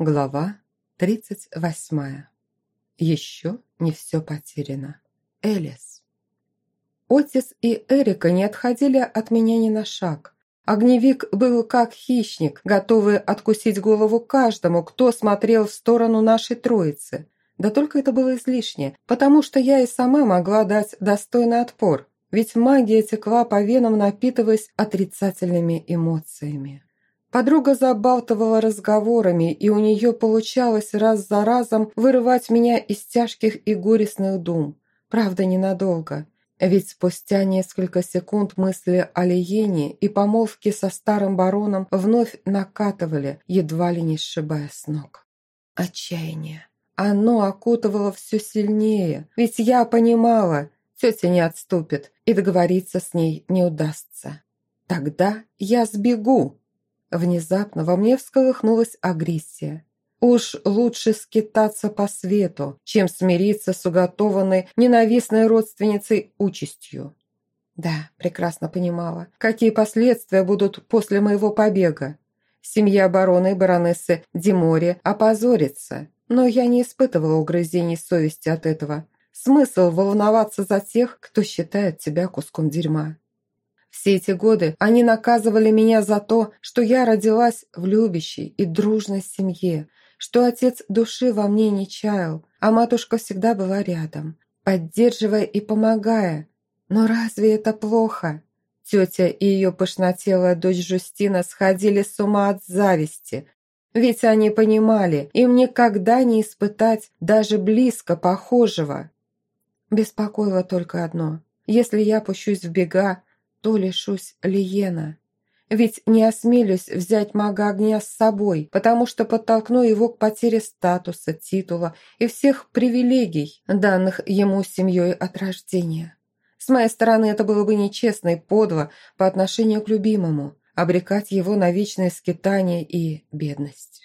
Глава 38. Еще не все потеряно. Элис. Отис и Эрика не отходили от меня ни на шаг. Огневик был как хищник, готовый откусить голову каждому, кто смотрел в сторону нашей троицы. Да только это было излишне, потому что я и сама могла дать достойный отпор, ведь магия текла по венам, напитываясь отрицательными эмоциями. Подруга забалтывала разговорами, и у нее получалось раз за разом вырывать меня из тяжких и горестных дум. Правда, ненадолго. Ведь спустя несколько секунд мысли о Лиене и помолвке со старым бароном вновь накатывали, едва ли не сшибая с ног. Отчаяние. Оно окутывало все сильнее, ведь я понимала, тетя не отступит, и договориться с ней не удастся. Тогда я сбегу. Внезапно во мне всколыхнулась агрессия. Уж лучше скитаться по свету, чем смириться с уготованной ненавистной родственницей участью. Да, прекрасно понимала, какие последствия будут после моего побега. Семья барона и баронессы Димори опозорится, но я не испытывала угрызений совести от этого. Смысл волноваться за тех, кто считает тебя куском дерьма. Все эти годы они наказывали меня за то, что я родилась в любящей и дружной семье, что отец души во мне не чаял, а матушка всегда была рядом, поддерживая и помогая. Но разве это плохо? Тетя и ее пышнотелая дочь Жустина сходили с ума от зависти, ведь они понимали, им никогда не испытать даже близко похожего. Беспокоило только одно. Если я пущусь в бега, то лишусь Лиена. Ведь не осмелюсь взять мага огня с собой, потому что подтолкну его к потере статуса, титула и всех привилегий, данных ему семьей от рождения. С моей стороны это было бы нечестно и подло по отношению к любимому, обрекать его на вечное скитание и бедность.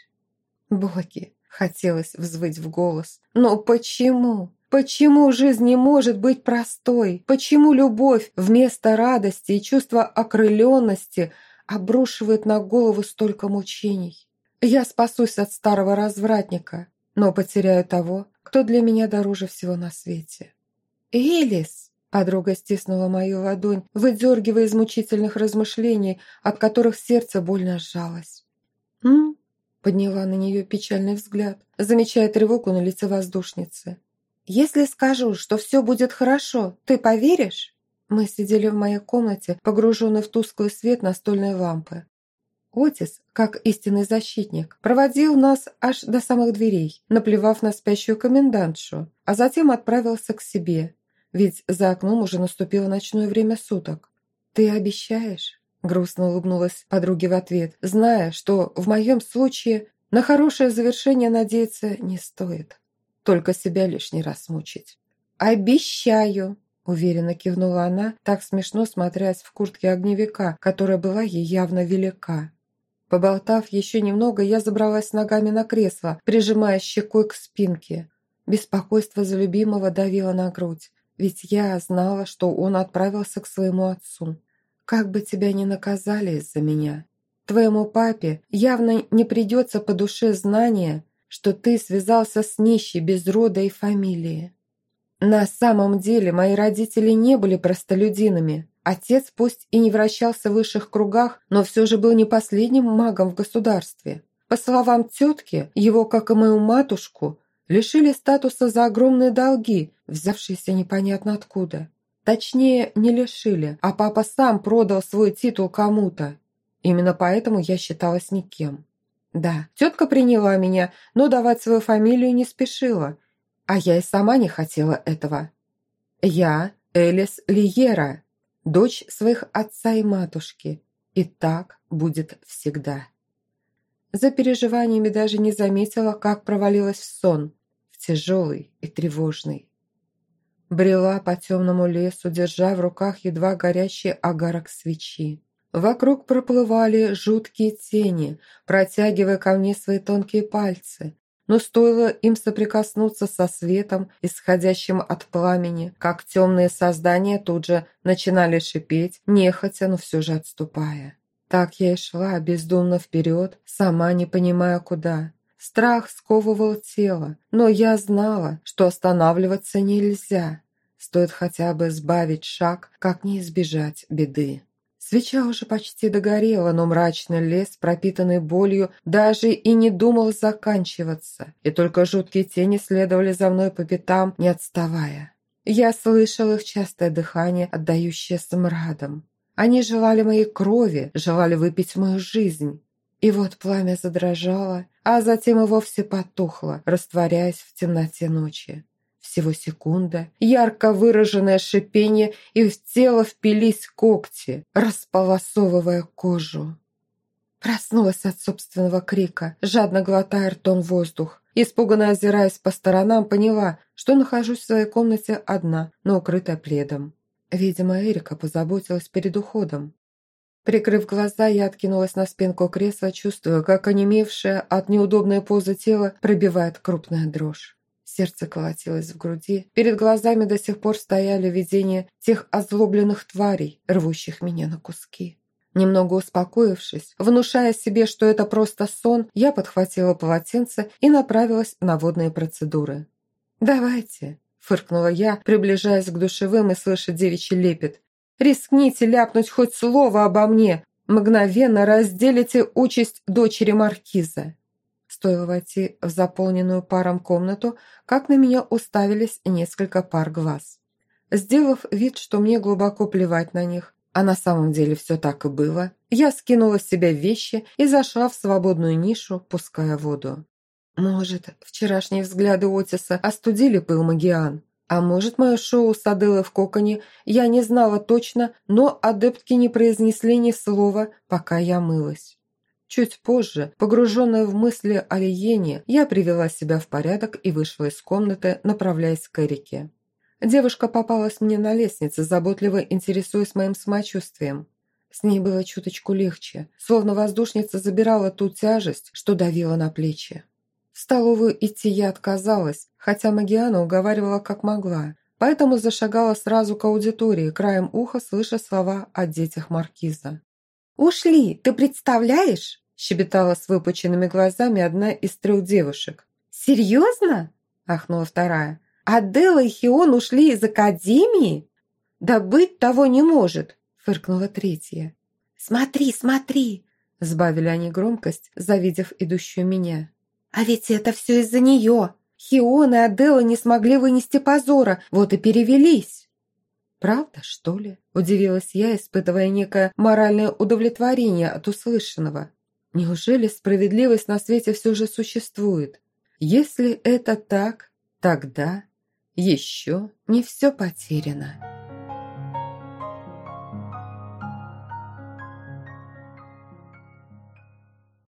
Боги, хотелось взвыть в голос. Но почему? Почему жизнь не может быть простой? Почему любовь вместо радости и чувства окрыленности обрушивает на голову столько мучений? Я спасусь от старого развратника, но потеряю того, кто для меня дороже всего на свете. «Элис!» – подруга стиснула мою ладонь, выдергивая из мучительных размышлений, от которых сердце больно сжалось. «М?» – подняла на нее печальный взгляд, замечая тревогу на лице воздушницы. «Если скажу, что все будет хорошо, ты поверишь?» Мы сидели в моей комнате, погруженной в тусклый свет настольной лампы. Отис, как истинный защитник, проводил нас аж до самых дверей, наплевав на спящую комендантшу, а затем отправился к себе, ведь за окном уже наступило ночное время суток. «Ты обещаешь?» – грустно улыбнулась подруге в ответ, зная, что в моем случае на хорошее завершение надеяться не стоит только себя лишний раз мучить. «Обещаю!» – уверенно кивнула она, так смешно смотрясь в куртке огневика, которая была ей явно велика. Поболтав еще немного, я забралась ногами на кресло, прижимая щекой к спинке. Беспокойство за любимого давило на грудь, ведь я знала, что он отправился к своему отцу. Как бы тебя ни наказали из-за меня. Твоему папе явно не придется по душе знание, что ты связался с нищей без рода и фамилии. На самом деле мои родители не были простолюдинами. Отец пусть и не вращался в высших кругах, но все же был не последним магом в государстве. По словам тетки, его, как и мою матушку, лишили статуса за огромные долги, взявшиеся непонятно откуда. Точнее, не лишили, а папа сам продал свой титул кому-то. Именно поэтому я считалась никем. Да, тетка приняла меня, но давать свою фамилию не спешила. А я и сама не хотела этого. Я Элис Лиера, дочь своих отца и матушки. И так будет всегда. За переживаниями даже не заметила, как провалилась в сон, в тяжелый и тревожный. Брела по темному лесу, держа в руках едва горящий агарок свечи. Вокруг проплывали жуткие тени, протягивая ко мне свои тонкие пальцы. Но стоило им соприкоснуться со светом, исходящим от пламени, как темные создания тут же начинали шипеть, нехотя, но все же отступая. Так я и шла бездумно вперед, сама не понимая куда. Страх сковывал тело, но я знала, что останавливаться нельзя. Стоит хотя бы сбавить шаг, как не избежать беды. Свеча уже почти догорела, но мрачный лес, пропитанный болью, даже и не думал заканчиваться, и только жуткие тени следовали за мной по пятам, не отставая. Я слышал их частое дыхание, отдающее смрадом. Они желали моей крови, желали выпить мою жизнь. И вот пламя задрожало, а затем и вовсе потухло, растворяясь в темноте ночи. Всего секунда, ярко выраженное шипение, и в тело впились когти, располосовывая кожу. Проснулась от собственного крика, жадно глотая ртом воздух. Испуганно озираясь по сторонам, поняла, что нахожусь в своей комнате одна, но укрытая пледом. Видимо, Эрика позаботилась перед уходом. Прикрыв глаза, я откинулась на спинку кресла, чувствуя, как онемевшая от неудобной позы тело пробивает крупная дрожь. Сердце колотилось в груди. Перед глазами до сих пор стояли видения тех озлобленных тварей, рвущих меня на куски. Немного успокоившись, внушая себе, что это просто сон, я подхватила полотенце и направилась на водные процедуры. «Давайте», – фыркнула я, приближаясь к душевым и слыша девичий лепет. Рискните ляпнуть хоть слово обо мне, мгновенно разделите участь дочери маркиза. Стоило войти в заполненную паром комнату, как на меня уставились несколько пар глаз. Сделав вид, что мне глубоко плевать на них, а на самом деле все так и было, я скинула с себя вещи и зашла в свободную нишу, пуская воду. Может, вчерашние взгляды Отиса остудили пыл Магиан, а может, мое шоу с Аделой в коконе я не знала точно, но адептки не произнесли ни слова, пока я мылась. Чуть позже, погруженная в мысли о Лиене, я привела себя в порядок и вышла из комнаты, направляясь к Эрике. Девушка попалась мне на лестнице, заботливо интересуясь моим самочувствием. С ней было чуточку легче, словно воздушница забирала ту тяжесть, что давила на плечи. В столовую идти я отказалась, хотя Магиана уговаривала как могла, поэтому зашагала сразу к аудитории, краем уха слыша слова о детях Маркиза. «Ушли, ты представляешь?» – щебетала с выпученными глазами одна из трех девушек. «Серьезно?» – ахнула вторая. «Аделла и Хион ушли из академии?» «Да быть того не может!» – фыркнула третья. «Смотри, смотри!» – сбавили они громкость, завидев идущую меня. А ведь это все из-за нее. Хион и Адела не смогли вынести позора, вот и перевелись. «Правда, что ли?» – удивилась я, испытывая некое моральное удовлетворение от услышанного. «Неужели справедливость на свете все же существует? Если это так, тогда еще не все потеряно».